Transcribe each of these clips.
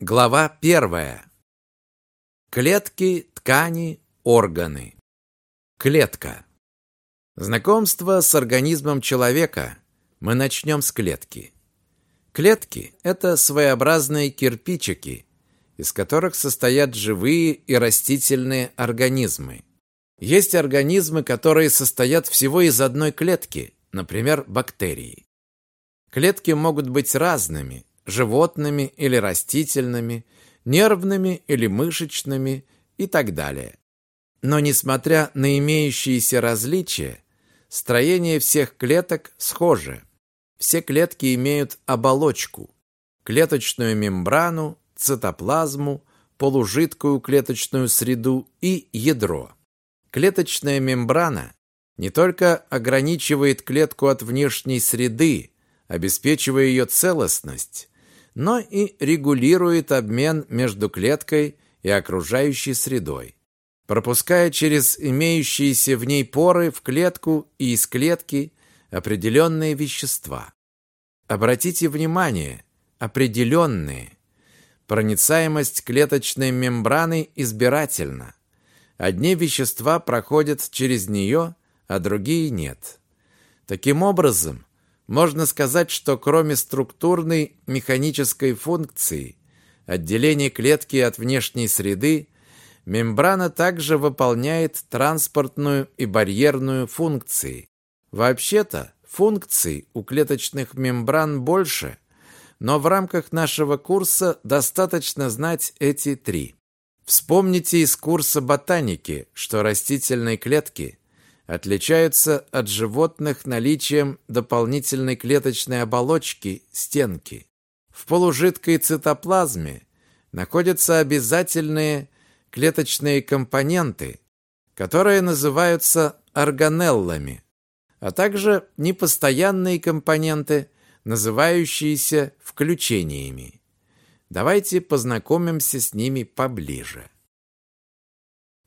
Глава первая. Клетки, ткани, органы. Клетка. Знакомство с организмом человека мы начнем с клетки. Клетки – это своеобразные кирпичики, из которых состоят живые и растительные организмы. Есть организмы, которые состоят всего из одной клетки, например, бактерии. Клетки могут быть разными, животными или растительными, нервными или мышечными и так далее. Но несмотря на имеющиеся различия, строение всех клеток схоже. Все клетки имеют оболочку, клеточную мембрану, цитоплазму, полужидкую клеточную среду и ядро. Клеточная мембрана не только ограничивает клетку от внешней среды, обеспечивая ее целостность, но и регулирует обмен между клеткой и окружающей средой, пропуская через имеющиеся в ней поры в клетку и из клетки определенные вещества. Обратите внимание, определенные. Проницаемость клеточной мембраны избирательна. Одни вещества проходят через нее, а другие нет. Таким образом, можно сказать, что кроме структурной механической функции отделения клетки от внешней среды, мембрана также выполняет транспортную и барьерную функции. Вообще-то, функций у клеточных мембран больше, но в рамках нашего курса достаточно знать эти три. Вспомните из курса ботаники, что растительные клетки – отличаются от животных наличием дополнительной клеточной оболочки стенки. В полужидкой цитоплазме находятся обязательные клеточные компоненты, которые называются органеллами, а также непостоянные компоненты, называющиеся включениями. Давайте познакомимся с ними поближе.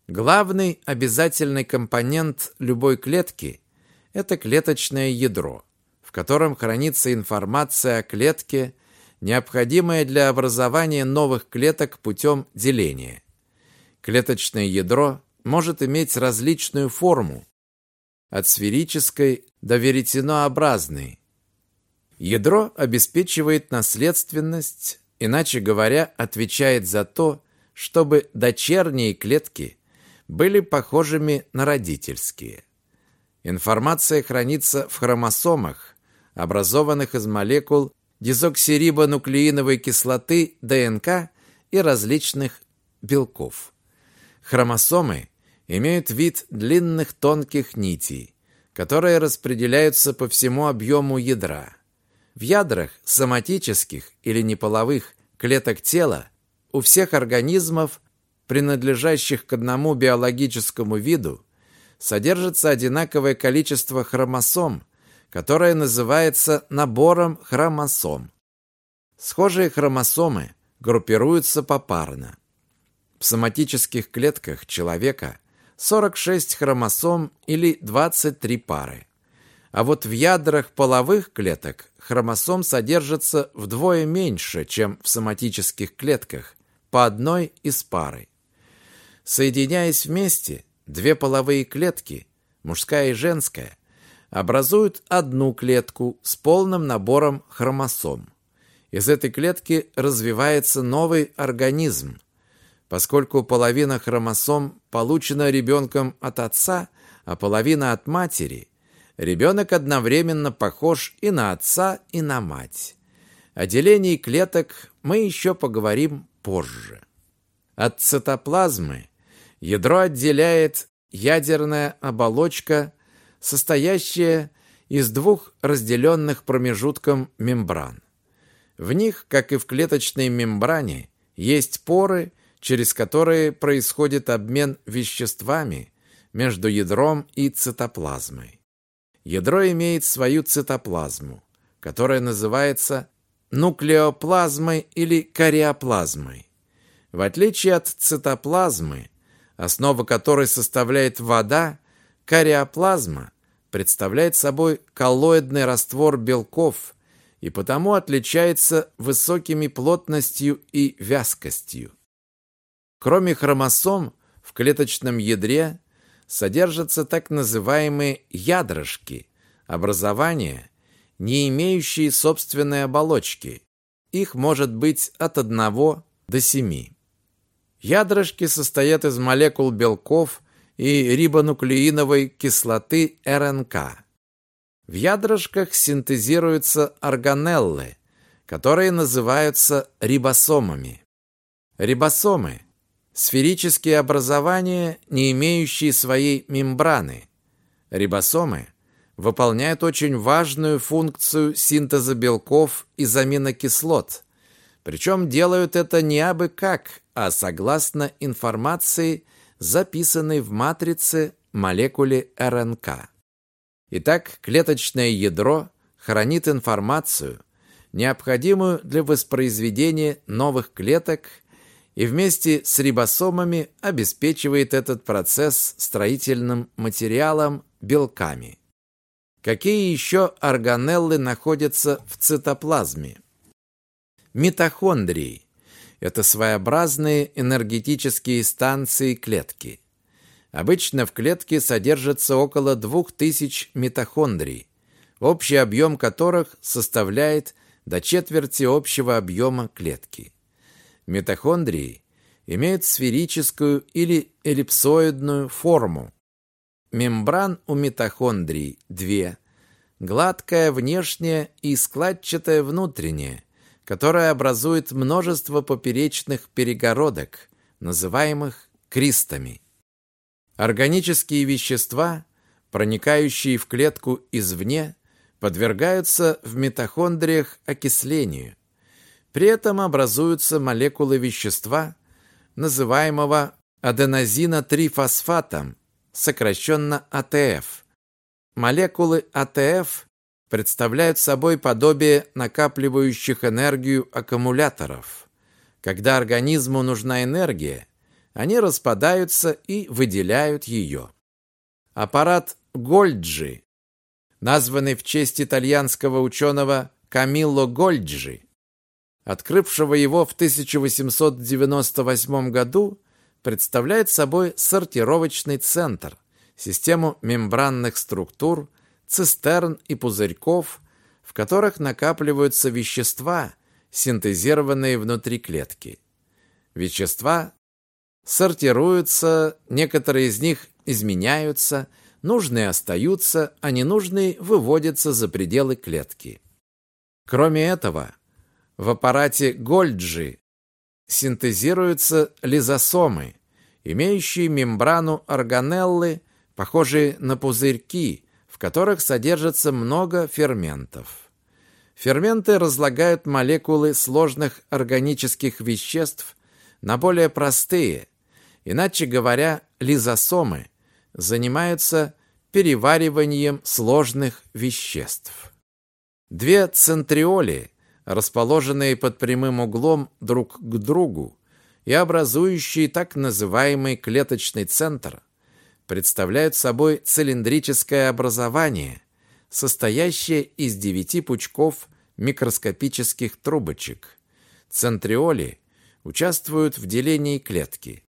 Главный обязательный компонент любой клетки – это клеточное ядро, в котором хранится информация о клетке, необходимая для образования новых клеток путем деления. Клеточное ядро может иметь различную форму, от сферической до веретенообразной. Ядро обеспечивает наследственность, иначе говоря, отвечает за то, чтобы дочерние клетки были похожими на родительские. Информация хранится в хромосомах, образованных из молекул дезоксирибонуклеиновой кислоты ДНК и различных белков. Хромосомы имеют вид длинных тонких нитей, которые распределяются по всему объему ядра. В ядрах соматических или неполовых клеток тела у всех организмов принадлежащих к одному биологическому виду, содержится одинаковое количество хромосом, которое называется набором хромосом. Схожие хромосомы группируются попарно. В соматических клетках человека 46 хромосом или 23 пары. А вот в ядрах половых клеток хромосом содержится вдвое меньше, чем в соматических клетках, по одной из пары. Соединяясь вместе, две половые клетки, мужская и женская, образуют одну клетку с полным набором хромосом. Из этой клетки развивается новый организм. Поскольку половина хромосом получена ребенком от отца, а половина от матери, ребенок одновременно похож и на отца, и на мать. О делении клеток мы еще поговорим позже. От цитоплазмы Ядро отделяет ядерная оболочка, состоящая из двух разделенных промежутком мембран. В них, как и в клеточной мембране, есть поры, через которые происходит обмен веществами между ядром и цитоплазмой. Ядро имеет свою цитоплазму, которая называется нуклеоплазмой или кариоплазмой. В отличие от цитоплазмы, основа которой составляет вода, кариоплазма представляет собой коллоидный раствор белков, и потому отличается высокими плотностью и вязкостью. Кроме хромосом, в клеточном ядре содержатся так называемые ядрышки, образования, не имеющие собственной оболочки. Их может быть от 1 до 7. Ядрышки состоят из молекул белков и рибонуклеиновой кислоты РНК. В ядрышках синтезируются органеллы, которые называются рибосомами. Рибосомы – сферические образования, не имеющие своей мембраны. Рибосомы выполняют очень важную функцию синтеза белков из аминокислот, причем делают это не абы как, а согласно информации, записанной в матрице молекуле РНК. Итак, клеточное ядро хранит информацию, необходимую для воспроизведения новых клеток и вместе с рибосомами обеспечивает этот процесс строительным материалом белками. Какие еще органеллы находятся в цитоплазме? Митохондрии – это своеобразные энергетические станции клетки. Обычно в клетке содержится около 2000 митохондрий, общий объем которых составляет до четверти общего объема клетки. Митохондрии имеют сферическую или эллипсоидную форму. Мембран у митохондрий две, гладкая внешняя и складчатая внутренняя, которая образует множество поперечных перегородок, называемых кристами. Органические вещества, проникающие в клетку извне, подвергаются в митохондриях окислению. При этом образуются молекулы вещества, называемого аденозинтрифосфатом, сокращенно АТФ. Молекулы АТФ представляют собой подобие накапливающих энергию аккумуляторов. Когда организму нужна энергия, они распадаются и выделяют ее. Аппарат Гольджи, названный в честь итальянского ученого Камилло Гольджи, открывшего его в 1898 году, представляет собой сортировочный центр, систему мембранных структур, цистерн и пузырьков, в которых накапливаются вещества, синтезированные внутри клетки. Вещества сортируются, некоторые из них изменяются, нужные остаются, а ненужные выводятся за пределы клетки. Кроме этого, в аппарате Гольджи синтезируются лизосомы, имеющие мембрану органеллы, похожие на пузырьки, в которых содержится много ферментов. Ферменты разлагают молекулы сложных органических веществ на более простые, Иначе говоря, лизосомы занимаются перевариванием сложных веществ. Две центриоли, расположенные под прямым углом друг к другу и образующие так называемый клеточный центр, представляют собой цилиндрическое образование, состоящее из девяти пучков микроскопических трубочек. Центриоли участвуют в делении клетки.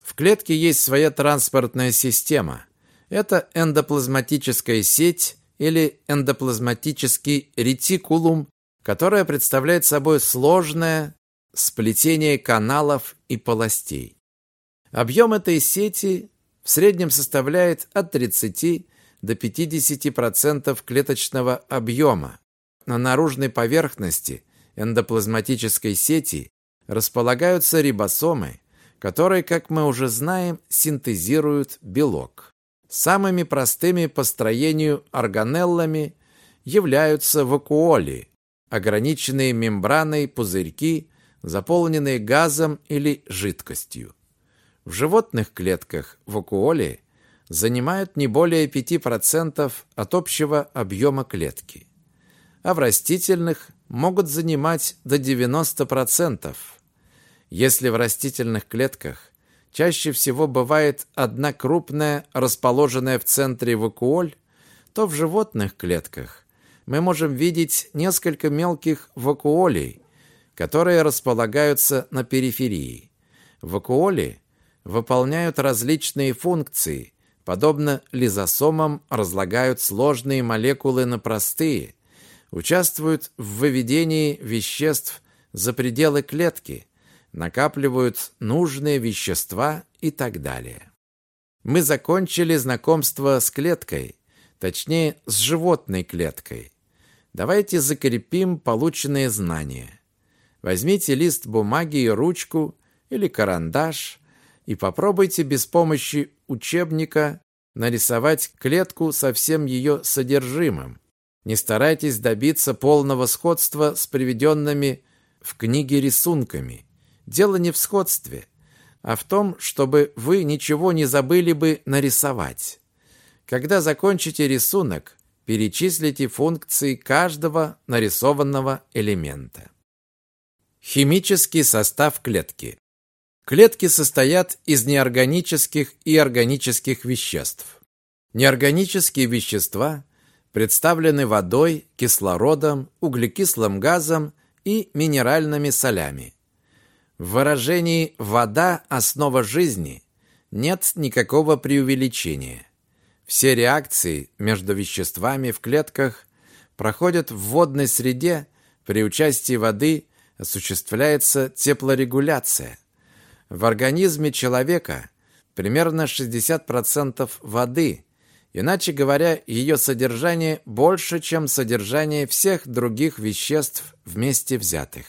В клетке есть своя транспортная система. Это эндоплазматическая сеть или эндоплазматический ретикулум, которая представляет собой сложное сплетение каналов и полостей. Объем этой сети в среднем составляет от 30 до 50% клеточного объема. На наружной поверхности эндоплазматической сети располагаются рибосомы, которые, как мы уже знаем, синтезируют белок. Самыми простыми по строению органеллами являются вакуоли, ограниченные мембраной пузырьки, заполненные газом или жидкостью. В животных клетках вакуоли занимают не более 5% от общего объема клетки, а в растительных могут занимать до 90%. Если в растительных клетках чаще всего бывает одна крупная, расположенная в центре вакуоль, то в животных клетках мы можем видеть несколько мелких вакуолей, которые располагаются на периферии. Вакуоли выполняют различные функции, подобно лизосомам разлагают сложные молекулы на простые, участвуют в выведении веществ за пределы клетки, накапливают нужные вещества и так далее. Мы закончили знакомство с клеткой, точнее, с животной клеткой. Давайте закрепим полученные знания. Возьмите лист бумаги и ручку или карандаш и попробуйте без помощи учебника нарисовать клетку со всем ее содержимым. Не старайтесь добиться полного сходства с приведенными в книге рисунками. Дело не в сходстве, а в том, чтобы вы ничего не забыли бы нарисовать. Когда закончите рисунок, перечислите функции каждого нарисованного элемента. Химический состав клетки. Клетки состоят из неорганических и органических веществ. Неорганические вещества представлены водой, кислородом, углекислым газом и минеральными солями. В выражении «вода – основа жизни» нет никакого преувеличения. Все реакции между веществами в клетках проходят в водной среде, при участии воды осуществляется теплорегуляция. В организме человека примерно 60% воды, иначе говоря, ее содержание больше, чем содержание всех других веществ вместе взятых.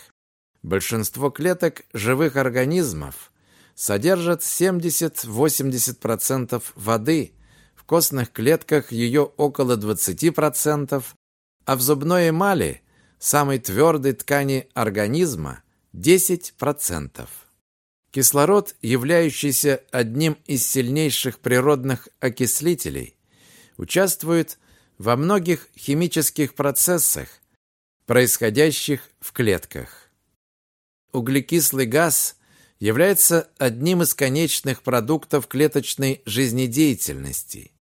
Большинство клеток живых организмов содержат 70-80% воды – костных клетках ее около 20%, а в зубной эмали, самой твердой ткани организма, 10%. Кислород, являющийся одним из сильнейших природных окислителей, участвует во многих химических процессах, происходящих в клетках. Углекислый газ является одним из конечных продуктов клеточной жизнедеятельности.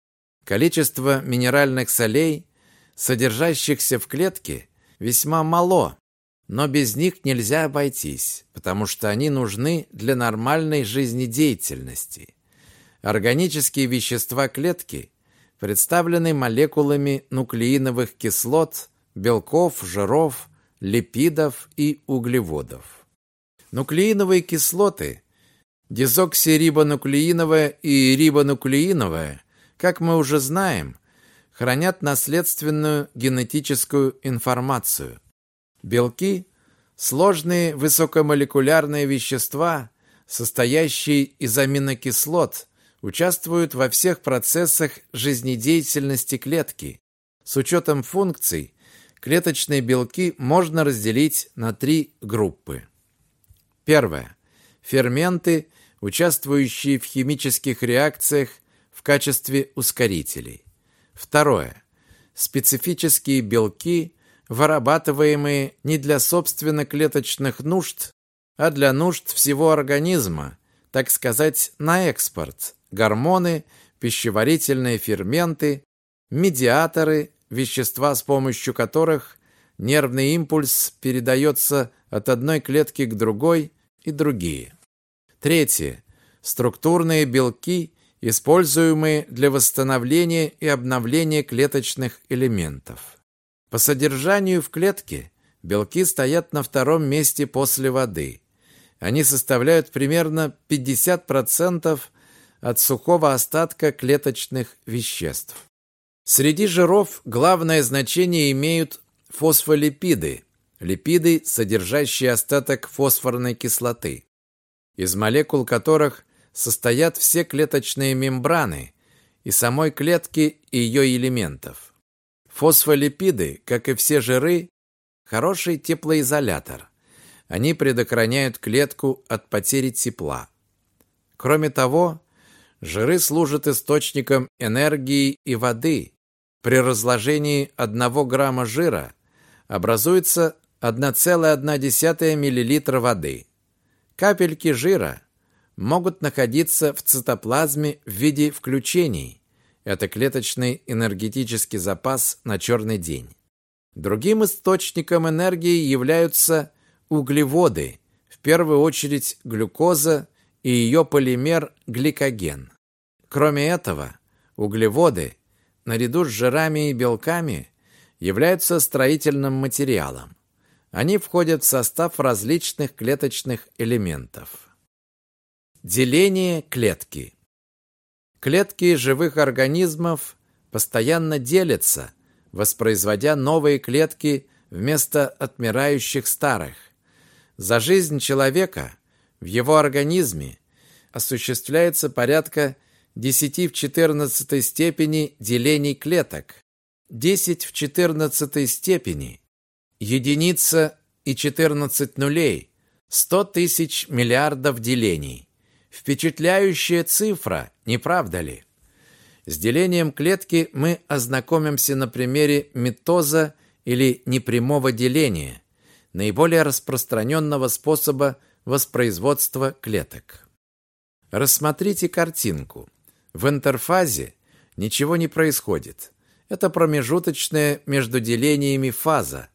Количество минеральных солей, содержащихся в клетке, весьма мало, но без них нельзя обойтись, потому что они нужны для нормальной жизнедеятельности. Органические вещества клетки представлены молекулами нуклеиновых кислот, белков, жиров, липидов и углеводов. Нуклеиновые кислоты, дезоксирибонуклеиновая и рибонуклеиновая, как мы уже знаем, хранят наследственную генетическую информацию. Белки – сложные высокомолекулярные вещества, состоящие из аминокислот, участвуют во всех процессах жизнедеятельности клетки. С учетом функций, клеточные белки можно разделить на три группы. Первое. Ферменты, участвующие в химических реакциях качестве ускорителей. Второе. Специфические белки, вырабатываемые не для собственно клеточных нужд, а для нужд всего организма, так сказать, на экспорт. Гормоны, пищеварительные ферменты, медиаторы, вещества, с помощью которых нервный импульс передается от одной клетки к другой и другие. Третье. Структурные белки, используемые для восстановления и обновления клеточных элементов. По содержанию в клетке белки стоят на втором месте после воды. Они составляют примерно 50% от сухого остатка клеточных веществ. Среди жиров главное значение имеют фосфолипиды, липиды, содержащие остаток фосфорной кислоты, из молекул которых состоят все клеточные мембраны и самой клетки и ее элементов. Фосфолипиды, как и все жиры, хороший теплоизолятор. Они предохраняют клетку от потери тепла. Кроме того, жиры служат источником энергии и воды. При разложении 1 грамма жира образуется 1,1 мл воды. Капельки жира могут находиться в цитоплазме в виде включений. Это клеточный энергетический запас на черный день. Другим источником энергии являются углеводы, в первую очередь глюкоза и ее полимер гликоген. Кроме этого, углеводы, наряду с жирами и белками, являются строительным материалом. Они входят в состав различных клеточных элементов. Деление клетки. Клетки живых организмов постоянно делятся, воспроизводя новые клетки вместо отмирающих старых. За жизнь человека в его организме осуществляется порядка 10 в 14 степени делений клеток, 10 в 14 степени, единица и 14 нулей, 100 тысяч миллиардов делений. Впечатляющая цифра, не правда ли? С делением клетки мы ознакомимся на примере митоза или непрямого деления, наиболее распространенного способа воспроизводства клеток. Рассмотрите картинку. В интерфазе ничего не происходит. Это промежуточная между делениями фаза.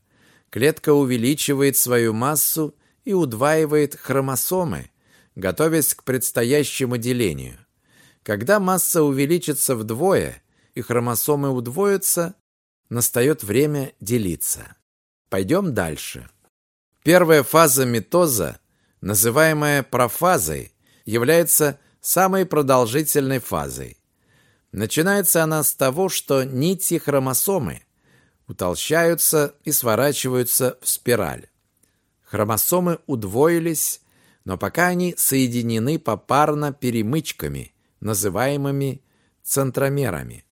Клетка увеличивает свою массу и удваивает хромосомы, готовясь к предстоящему делению. Когда масса увеличится вдвое и хромосомы удвоятся, настает время делиться. Пойдем дальше. Первая фаза митоза, называемая профазой, является самой продолжительной фазой. Начинается она с того, что нити хромосомы утолщаются и сворачиваются в спираль. Хромосомы удвоились, но пока они соединены попарно перемычками, называемыми центромерами.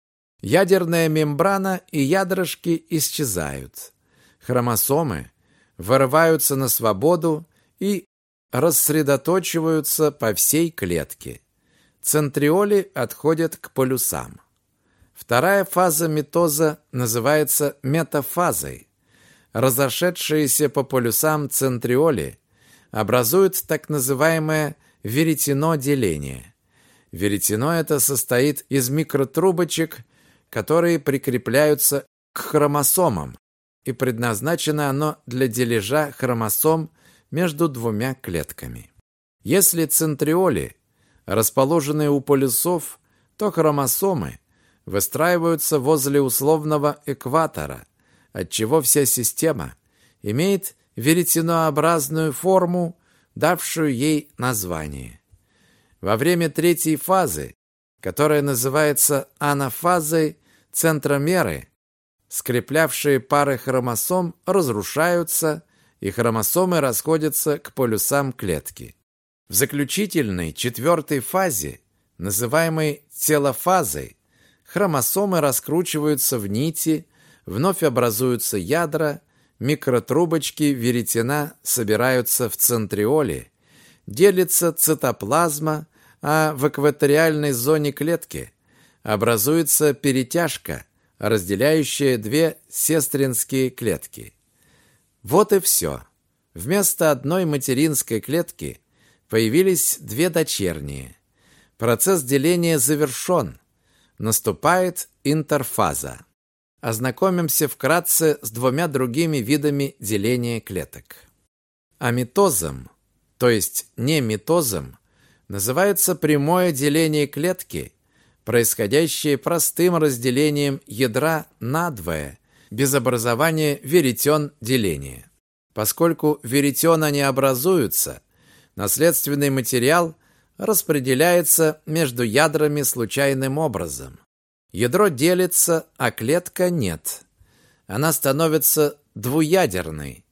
Ядерная мембрана и ядрышки исчезают. Хромосомы вырываются на свободу и рассредоточиваются по всей клетке. Центриоли отходят к полюсам. Вторая фаза митоза называется метафазой. Разошедшиеся по полюсам центриоли образуют так называемое веретено-деление. Веретено это состоит из микротрубочек, которые прикрепляются к хромосомам, и предназначено оно для дележа хромосом между двумя клетками. Если центриоли расположены у полюсов, то хромосомы выстраиваются возле условного экватора, отчего вся система имеет веретенообразную форму, давшую ей название. Во время третьей фазы, которая называется анафазой, центромеры, скреплявшие пары хромосом, разрушаются, и хромосомы расходятся к полюсам клетки. В заключительной четвертой фазе, называемой телофазой, хромосомы раскручиваются в нити, вновь образуются ядра, микротрубочки веретена собираются в центриоле, делится цитоплазма, а в экваториальной зоне клетки образуется перетяжка, разделяющая две сестринские клетки. Вот и все. Вместо одной материнской клетки появились две дочерние. Процесс деления завершен. Наступает интерфаза. Ознакомимся вкратце с двумя другими видами деления клеток. Амитозом то есть не митозом, называется прямое деление клетки, происходящее простым разделением ядра надвое, без образования веретен деления. Поскольку веретена не образуются, наследственный материал распределяется между ядрами случайным образом. Ядро делится, а клетка нет. Она становится двуядерной,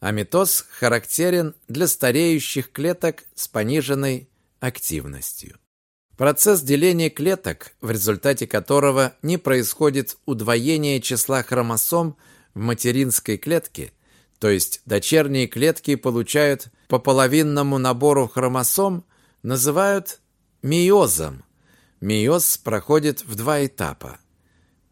Амитоз характерен для стареющих клеток с пониженной активностью. Процесс деления клеток, в результате которого не происходит удвоение числа хромосом в материнской клетке, то есть дочерние клетки получают по половинному набору хромосом, называют мейозом. Мейоз проходит в два этапа.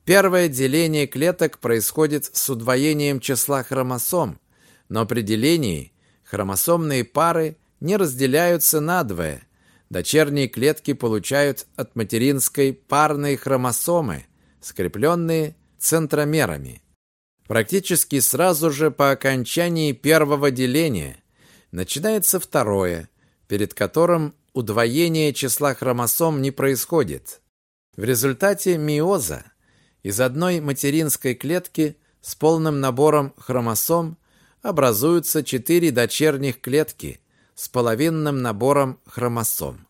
Первое деление клеток происходит с удвоением числа хромосом, но при делении хромосомные пары не разделяются надвое. Дочерние клетки получают от материнской парные хромосомы, скрепленные центромерами. Практически сразу же по окончании первого деления начинается второе, перед которым удвоение числа хромосом не происходит. В результате миоза из одной материнской клетки с полным набором хромосом образуются четыре дочерних клетки с половинным набором хромосом.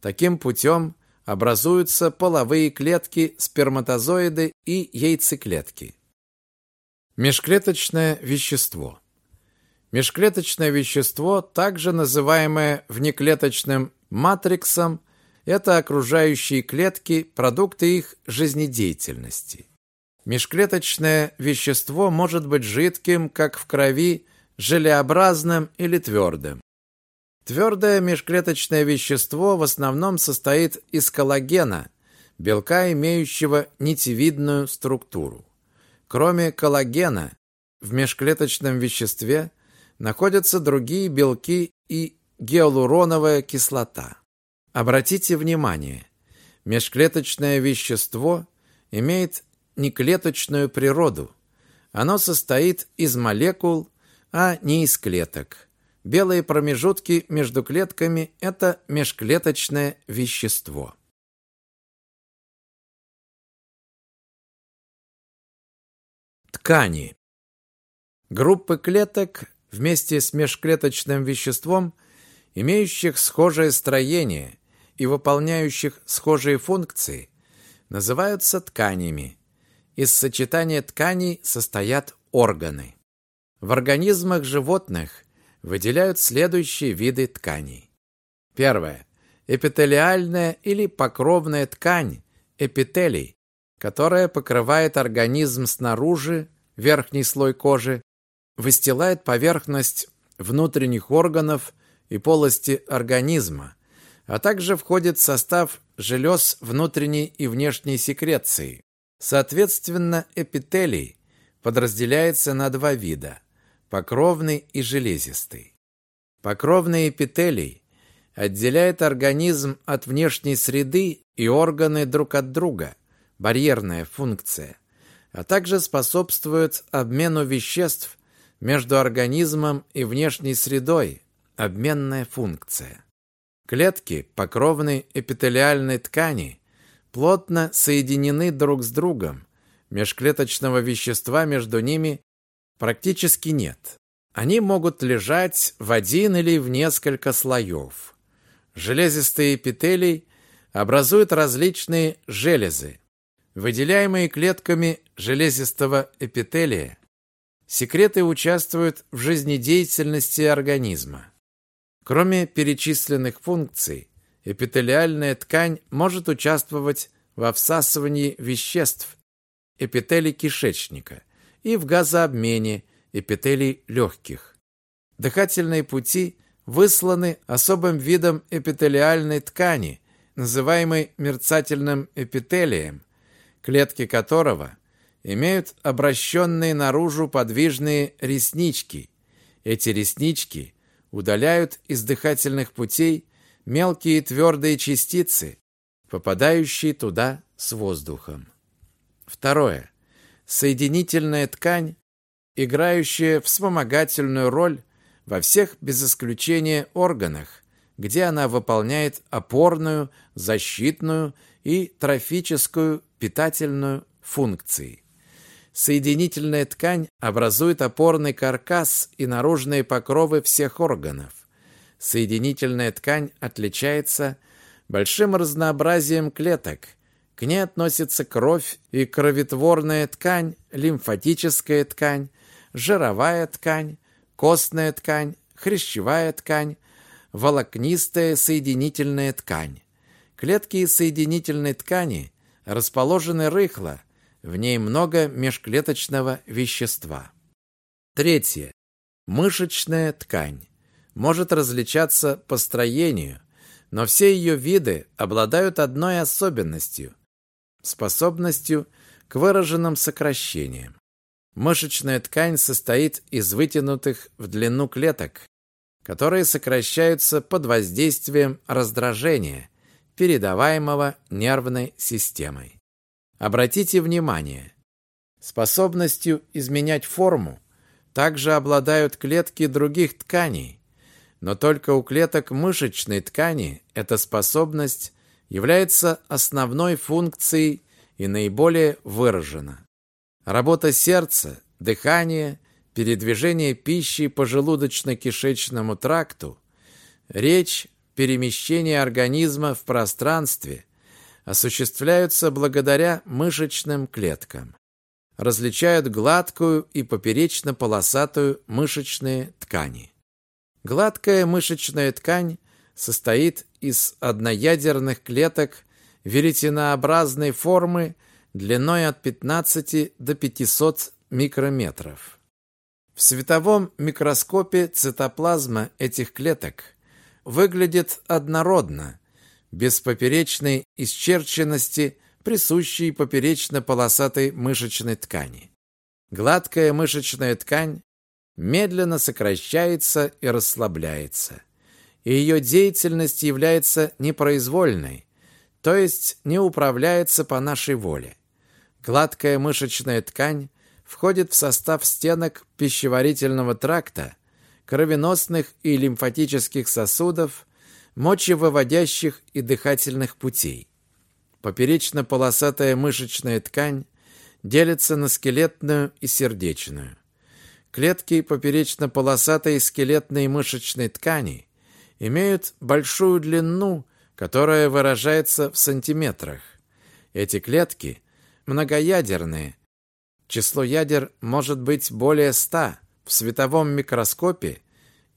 Таким путем образуются половые клетки, сперматозоиды и яйцеклетки. Межклеточное вещество. Межклеточное вещество, также называемое внеклеточным матриксом, это окружающие клетки, продукты их жизнедеятельности. Межклеточное вещество может быть жидким, как в крови, желеобразным или твердым. Твердое межклеточное вещество в основном состоит из коллагена, белка, имеющего нитевидную структуру. Кроме коллагена, в межклеточном веществе находятся другие белки и гиалуроновая кислота. Обратите внимание, межклеточное вещество имеет неклеточную природу. Оно состоит из молекул, а не из клеток. Белые промежутки между клетками – это межклеточное вещество. Ткани. Группы клеток вместе с межклеточным веществом, имеющих схожее строение и выполняющих схожие функции, называются тканями. Из сочетания тканей состоят органы. В организмах животных выделяют следующие виды тканей. Первое. Эпителиальная или покровная ткань, эпителий, которая покрывает организм снаружи верхний слой кожи, выстилает поверхность внутренних органов и полости организма, а также входит в состав желез внутренней и внешней секреции. Соответственно, эпителий подразделяется на два вида – покровный и железистый. Покровный эпителий отделяет организм от внешней среды и органы друг от друга – барьерная функция – а также способствует обмену веществ между организмом и внешней средой, обменная функция. Клетки покровной эпителиальной ткани плотно соединены друг с другом, межклеточного вещества между ними практически нет. Они могут лежать в один или в несколько слоев. Железистые эпителий образуют различные железы, выделяемые клетками железистого эпителия, секреты участвуют в жизнедеятельности организма. Кроме перечисленных функций, эпителиальная ткань может участвовать во всасывании веществ эпителий кишечника и в газообмене эпителий легких. Дыхательные пути высланы особым видом эпителиальной ткани, называемой мерцательным эпителием, клетки которого имеют обращенные наружу подвижные реснички. Эти реснички удаляют из дыхательных путей мелкие твердые частицы, попадающие туда с воздухом. Второе. Соединительная ткань, играющая вспомогательную роль во всех без исключения органах, где она выполняет опорную, защитную и трофическую питательную функции. Соединительная ткань образует опорный каркас и наружные покровы всех органов. Соединительная ткань отличается большим разнообразием клеток. К ней относятся кровь и кроветворная ткань, лимфатическая ткань, жировая ткань, костная ткань, хрящевая ткань, волокнистая соединительная ткань. Клетки соединительной ткани расположены рыхло, в ней много межклеточного вещества. Третье. Мышечная ткань. Может различаться по строению, но все ее виды обладают одной особенностью – способностью к выраженным сокращениям. Мышечная ткань состоит из вытянутых в длину клеток, которые сокращаются под воздействием раздражения, передаваемого нервной системой. Обратите внимание, Способностью изменять форму также обладают клетки других тканей, но только у клеток мышечной ткани эта способность является основной функцией и наиболее выражена. Работа сердца, дыхание, передвижение пищи по желудочно-кишечному тракту, речь, перемещение организма в пространстве осуществляются благодаря мышечным клеткам. Различают гладкую и поперечно-полосатую мышечные ткани. Гладкая мышечная ткань состоит из одноядерных клеток веретенообразной формы длиной от 15 до 500 микрометров. В световом микроскопе цитоплазма этих клеток выглядит однородно, без поперечной исчерченности, присущей поперечно-полосатой мышечной ткани. Гладкая мышечная ткань медленно сокращается и расслабляется. И ее деятельность является непроизвольной, то есть не управляется по нашей воле. Гладкая мышечная ткань входит в состав стенок пищеварительного тракта, кровеносных и лимфатических сосудов, мочевыводящих и дыхательных путей. Поперечно-полосатая мышечная ткань делится на скелетную и сердечную. Клетки поперечно-полосатой скелетной мышечной ткани имеют большую длину, которая выражается в сантиметрах. Эти клетки многоядерные. Число ядер может быть более ста. В световом микроскопе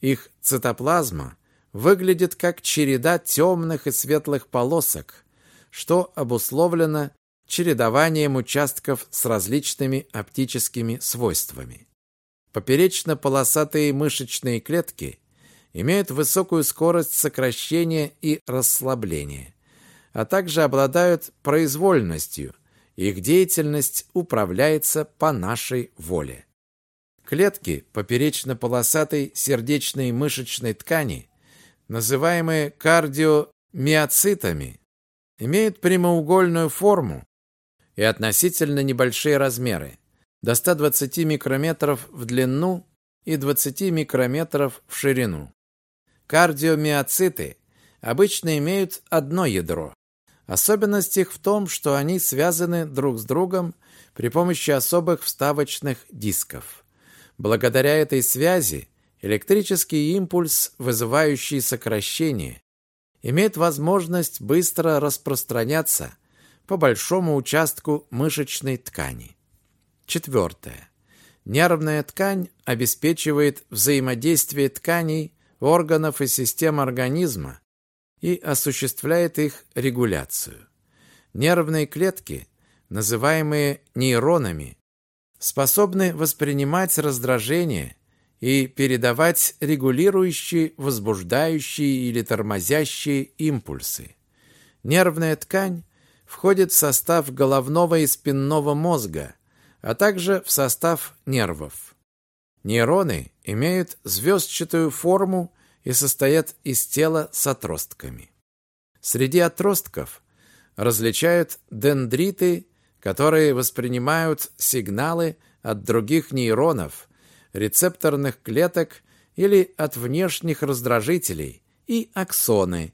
их цитоплазма выглядит как череда темных и светлых полосок, что обусловлено чередованием участков с различными оптическими свойствами. Поперечно-полосатые мышечные клетки имеют высокую скорость сокращения и расслабления, а также обладают произвольностью. Их деятельность управляется по нашей воле. Клетки поперечно-полосатой сердечной мышечной ткани, называемые кардиомиоцитами, имеют прямоугольную форму и относительно небольшие размеры до 120 микрометров в длину и 20 микрометров в ширину. Кардиомиоциты обычно имеют одно ядро. Особенность их в том, что они связаны друг с другом при помощи особых вставочных дисков. Благодаря этой связи электрический импульс, вызывающий сокращение, имеет возможность быстро распространяться по большому участку мышечной ткани. Четвертое. Нервная ткань обеспечивает взаимодействие тканей, органов и систем организма и осуществляет их регуляцию. Нервные клетки, называемые нейронами, способны воспринимать раздражение и передавать регулирующие, возбуждающие или тормозящие импульсы. Нервная ткань входит в состав головного и спинного мозга, а также в состав нервов. Нейроны имеют звездчатую форму и состоят из тела с отростками. Среди отростков различают дендриты, которые воспринимают сигналы от других нейронов, рецепторных клеток или от внешних раздражителей, и аксоны,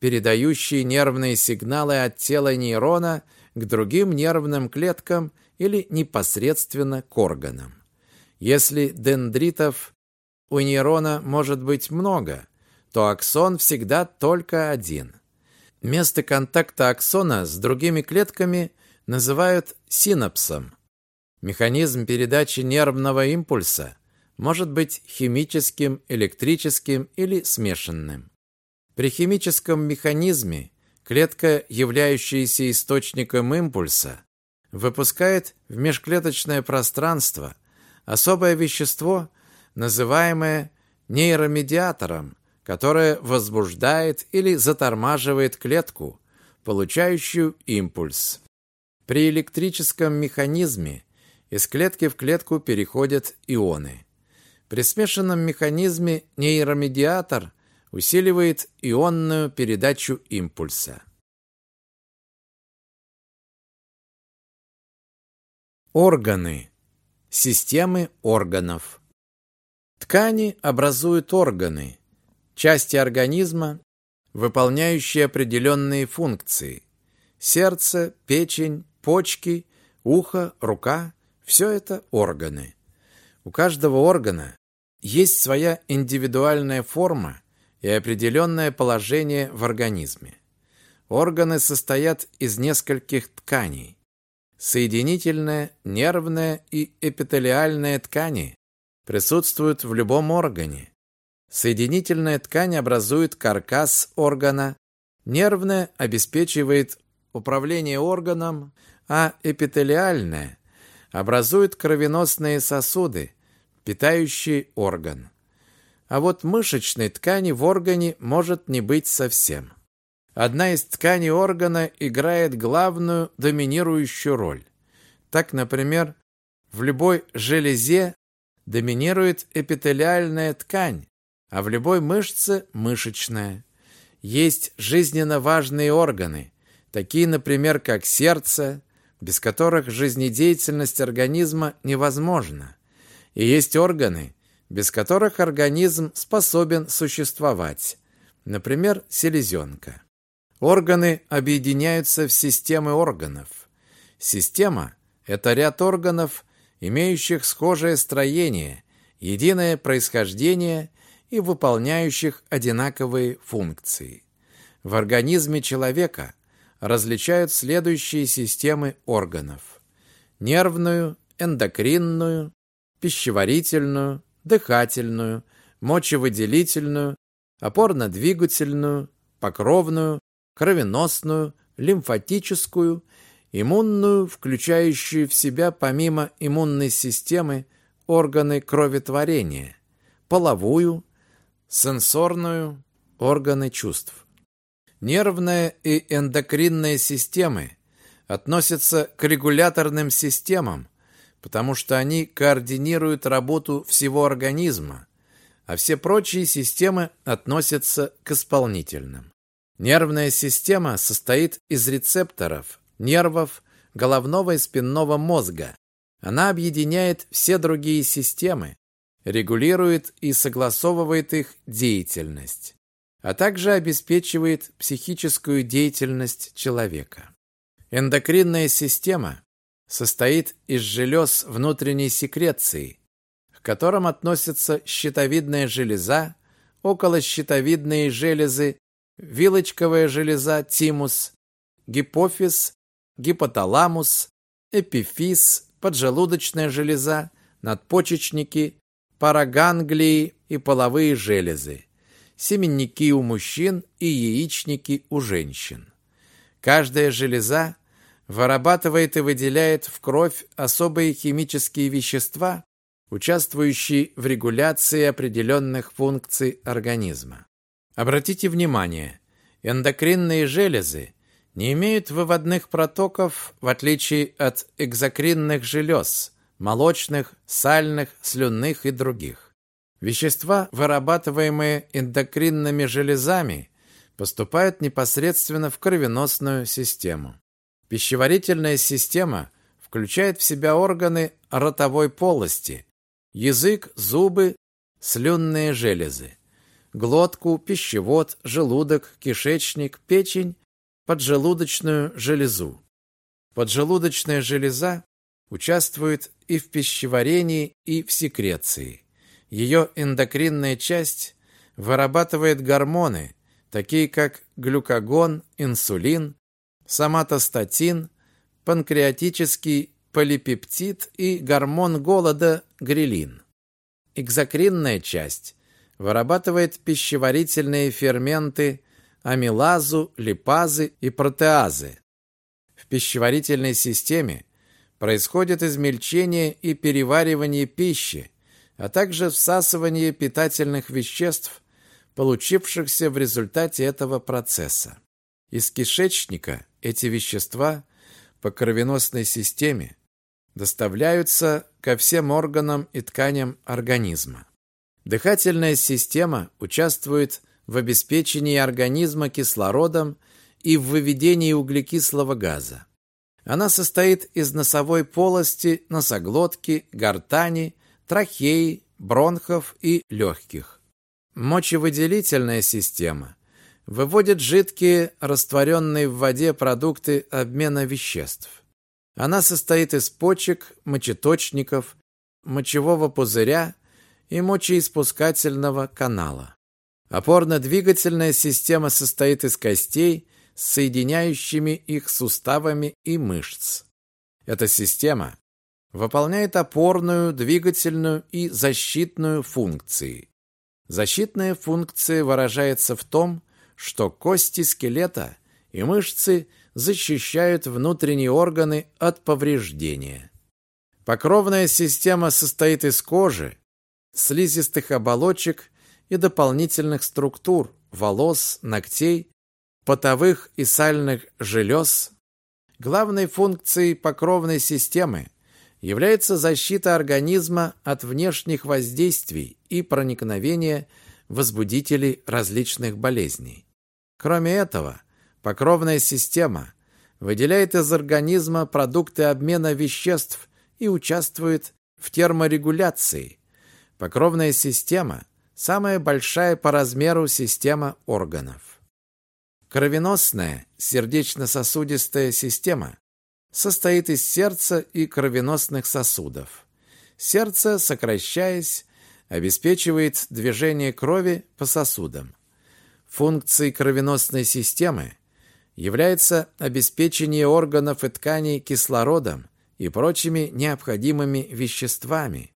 передающие нервные сигналы от тела нейрона к другим нервным клеткам или непосредственно к органам. Если дендритов у нейрона может быть много, то аксон всегда только один. Место контакта аксона с другими клетками называют синапсом. Механизм передачи нервного импульса может быть химическим, электрическим или смешанным. При химическом механизме клетка, являющаяся источником импульса, выпускает в межклеточное пространство особое вещество, называемое нейромедиатором, которое возбуждает или затормаживает клетку, получающую импульс. При электрическом механизме из клетки в клетку переходят ионы. При смешанном механизме нейромедиатор усиливает ионную передачу импульса. Органы. Системы органов. Ткани образуют органы, части организма, выполняющие определенные функции. Сердце, печень, почки, ухо, рука – все это органы. У каждого органа есть своя индивидуальная форма и определенное положение в организме. Органы состоят из нескольких тканей. Соединительная, нервная и эпителиальная ткани присутствуют в любом органе. Соединительная ткань образует каркас органа, нервная обеспечивает управление органом, а эпителиальная образует кровеносные сосуды, питающие орган. А вот мышечной ткани в органе может не быть совсем. Одна из тканей органа играет главную доминирующую роль. Так, например, в любой железе доминирует эпителиальная ткань, а в любой мышце – мышечная. Есть жизненно важные органы, такие, например, как сердце, без которых жизнедеятельность организма невозможна. И есть органы, без которых организм способен существовать, например, селезенка. Органы объединяются в системы органов. Система – это ряд органов, имеющих схожее строение, единое происхождение и выполняющих одинаковые функции. В организме человека различают следующие системы органов. Нервную, эндокринную, пищеварительную, дыхательную, мочевыделительную, опорно-двигательную, покровную, кровеносную, лимфатическую, иммунную, включающую в себя помимо иммунной системы органы кроветворения, половую, сенсорную, органы чувств. Нервная и эндокринная системы относятся к регуляторным системам, потому что они координируют работу всего организма, а все прочие системы относятся к исполнительным. Нервная система состоит из рецепторов, нервов, головного и спинного мозга. Она объединяет все другие системы, регулирует и согласовывает их деятельность, а также обеспечивает психическую деятельность человека. Эндокринная система состоит из желез внутренней секреции, к которым относятся щитовидная железа, околощитовидные железы вилочковая железа тимус, гипофиз, гипоталамус, эпифиз, поджелудочная железа, надпочечники, параганглии и половые железы, семенники у мужчин и яичники у женщин. Каждая железа вырабатывает и выделяет в кровь особые химические вещества, участвующие в регуляции определенных функций организма. Обратите внимание, эндокринные железы не имеют выводных протоков, в отличие от экзокринных желез, молочных, сальных, слюнных и других. Вещества, вырабатываемые эндокринными железами, поступают непосредственно в кровеносную систему. Пищеварительная система включает в себя органы ротовой полости, язык, зубы, слюнные железы глотку, пищевод, желудок, кишечник, печень, поджелудочную железу. Поджелудочная железа участвует и в пищеварении, и в секреции. Ее эндокринная часть вырабатывает гормоны, такие как глюкагон, инсулин, соматостатин, панкреатический полипептид и гормон голода грелин. Экзокринная часть вырабатывает пищеварительные ферменты амилазу, липазы и протеазы. В пищеварительной системе происходит измельчение и переваривание пищи, а также всасывание питательных веществ, получившихся в результате этого процесса. Из кишечника эти вещества по кровеносной системе доставляются ко всем органам и тканям организма. Дыхательная система участвует в обеспечении организма кислородом и в выведении углекислого газа. Она состоит из носовой полости, носоглотки, гортани, трахеи, бронхов и легких. Мочевыделительная система выводит жидкие, растворенные в воде продукты обмена веществ. Она состоит из почек, мочеточников, мочевого пузыря и мочеиспускательного канала. Опорно-двигательная система состоит из костей соединяющими их суставами и мышц. Эта система выполняет опорную, двигательную и защитную функции. Защитная функция выражается в том, что кости скелета и мышцы защищают внутренние органы от повреждения. Покровная система состоит из кожи, слизистых оболочек и дополнительных структур, волос, ногтей, потовых и сальных желез. Главной функцией покровной системы является защита организма от внешних воздействий и проникновения возбудителей различных болезней. Кроме этого, покровная система выделяет из организма продукты обмена веществ и участвует в терморегуляции. Покровная система – самая большая по размеру система органов. Кровеносная сердечно-сосудистая система состоит из сердца и кровеносных сосудов. Сердце, сокращаясь, обеспечивает движение крови по сосудам. Функцией кровеносной системы является обеспечение органов и тканей кислородом и прочими необходимыми веществами,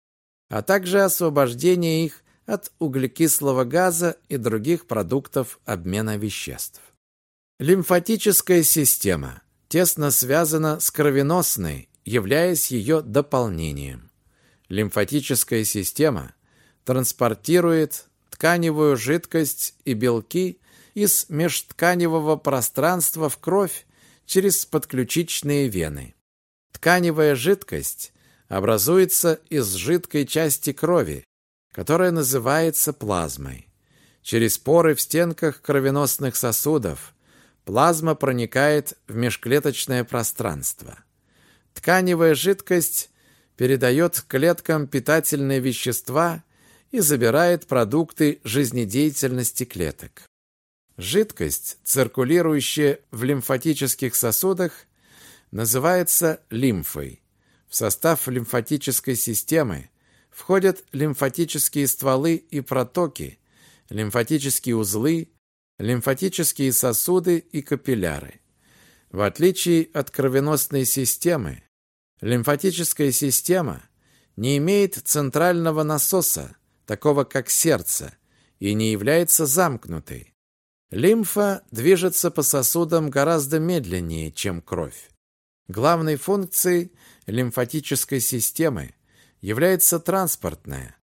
а также освобождение их от углекислого газа и других продуктов обмена веществ. Лимфатическая система тесно связана с кровеносной, являясь ее дополнением. Лимфатическая система транспортирует тканевую жидкость и белки из межтканевого пространства в кровь через подключичные вены. Тканевая жидкость образуется из жидкой части крови, которая называется плазмой. Через поры в стенках кровеносных сосудов плазма проникает в межклеточное пространство. Тканевая жидкость передает клеткам питательные вещества и забирает продукты жизнедеятельности клеток. Жидкость, циркулирующая в лимфатических сосудах, называется лимфой. В состав лимфатической системы входят лимфатические стволы и протоки, лимфатические узлы, лимфатические сосуды и капилляры. В отличие от кровеносной системы, лимфатическая система не имеет центрального насоса, такого как сердце, и не является замкнутой. Лимфа движется по сосудам гораздо медленнее, чем кровь. Главной функцией лимфатической системы является транспортная.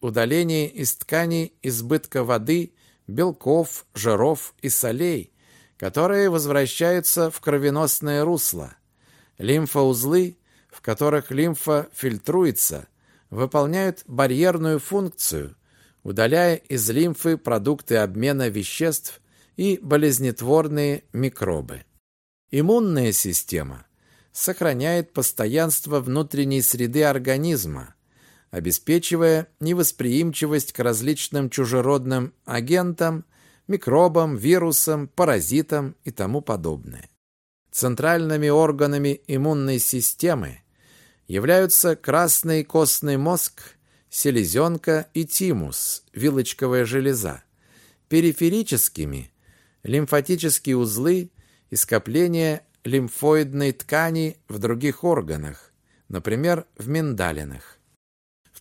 Удаление из тканей избытка воды, белков, жиров и солей, которые возвращаются в кровеносное русло. Лимфоузлы, в которых лимфа фильтруется, выполняют барьерную функцию, удаляя из лимфы продукты обмена веществ и болезнетворные микробы. Иммунная система сохраняет постоянство внутренней среды организма, обеспечивая невосприимчивость к различным чужеродным агентам, микробам, вирусам, паразитам и тому подобное. Центральными органами иммунной системы являются красный костный мозг, селезенка и тимус, вилочковая железа. Периферическими – лимфатические узлы и скопления лимфоидной ткани в других органах, например, в миндалинах.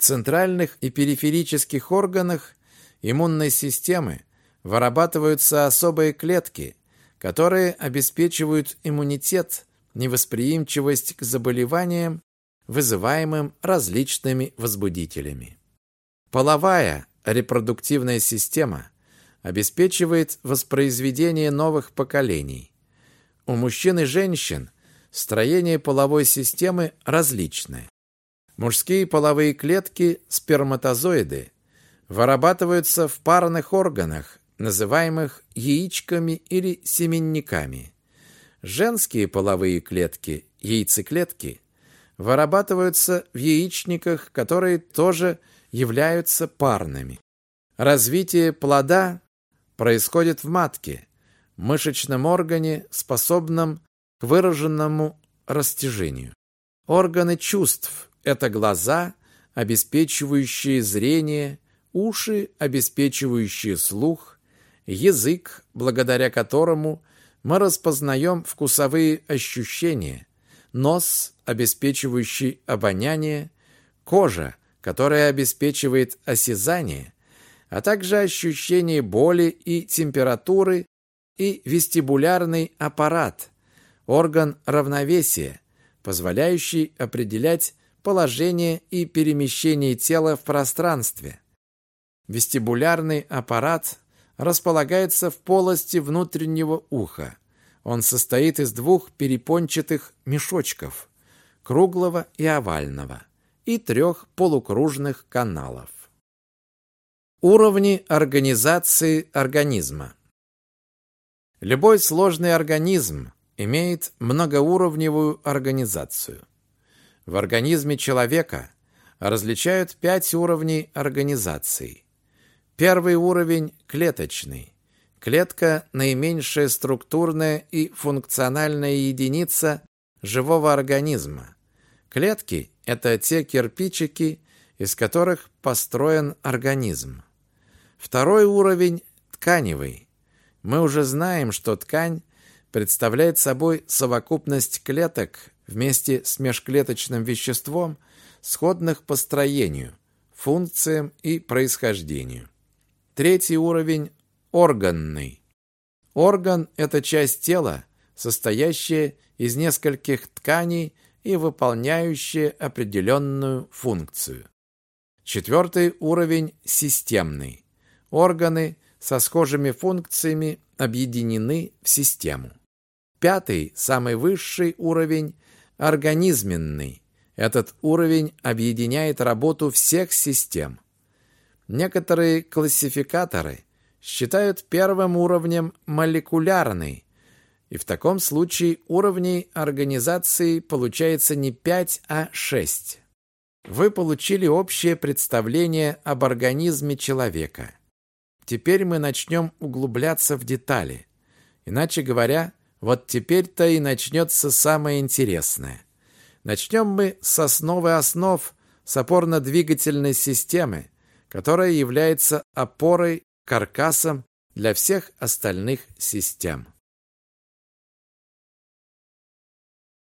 Центральных и периферических органах иммунной системы вырабатываются особые клетки, которые обеспечивают иммунитет, невосприимчивость к заболеваниям вызываемым различными возбудителями. Половая репродуктивная система обеспечивает воспроизведение новых поколений. У мужчин и женщин строение половой системы различное. Мужские половые клетки, сперматозоиды, вырабатываются в парных органах, называемых яичками или семенниками. Женские половые клетки, яйцеклетки вырабатываются в яичниках, которые тоже являются парными. Развитие плода происходит в матке, мышечном органе, способном к выраженному растяжению. Органы чувств – это глаза, обеспечивающие зрение, уши, обеспечивающие слух, язык, благодаря которому мы распознаем вкусовые ощущения, нос, обеспечивающий обоняние, кожа, которая обеспечивает осязание, а также ощущение боли и температуры и вестибулярный аппарат, орган равновесия, позволяющий определять положение и перемещение тела в пространстве. Вестибулярный аппарат располагается в полости внутреннего уха. Он состоит из двух перепончатых мешочков, круглого и овального, и трех полукружных каналов. Уровни организации организма. Любой сложный организм имеет многоуровневую организацию. В организме человека различают пять уровней организации. Первый уровень – клеточный. Клетка – наименьшая структурная и функциональная единица живого организма. Клетки – это те кирпичики, из которых построен организм. Второй уровень – тканевый. Мы уже знаем, что ткань представляет собой совокупность клеток вместе с межклеточным веществом, сходных по строению, функциям и происхождению. Третий уровень – органный. Орган – это часть тела, состоящая из нескольких тканей и выполняющая определенную функцию. Четвертый уровень – системный. Органы со схожими функциями объединены в систему. Пятый, самый высший уровень – организменный. Этот уровень объединяет работу всех систем. Некоторые классификаторы считают первым уровнем молекулярный, и в таком случае уровней организации получается не 5, а 6. Вы получили общее представление об организме человека. Теперь мы начнем углубляться в детали. Иначе говоря, вот теперь-то и начнется самое интересное. Начнем мы с основы основ с опорно-двигательной системы, которая является опорой, каркасом для всех остальных систем.